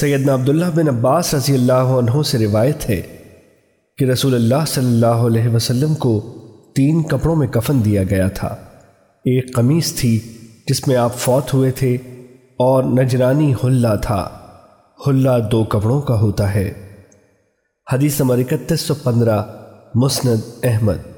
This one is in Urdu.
سیدنا عبداللہ بن عباس رضی اللہ عنہ سے روایت ہے کہ رسول اللہ صلی اللہ علیہ وسلم کو تین کپڑوں میں کفن دیا گیا تھا۔ ایک قمیص تھی جس میں آپ فوت ہوئے تھے اور نجرانی حلہ تھا۔ حلہ دو کپڑوں کا ہوتا ہے۔ حدیث نمبر اکتیس سو پندرہ، مسند احمد۔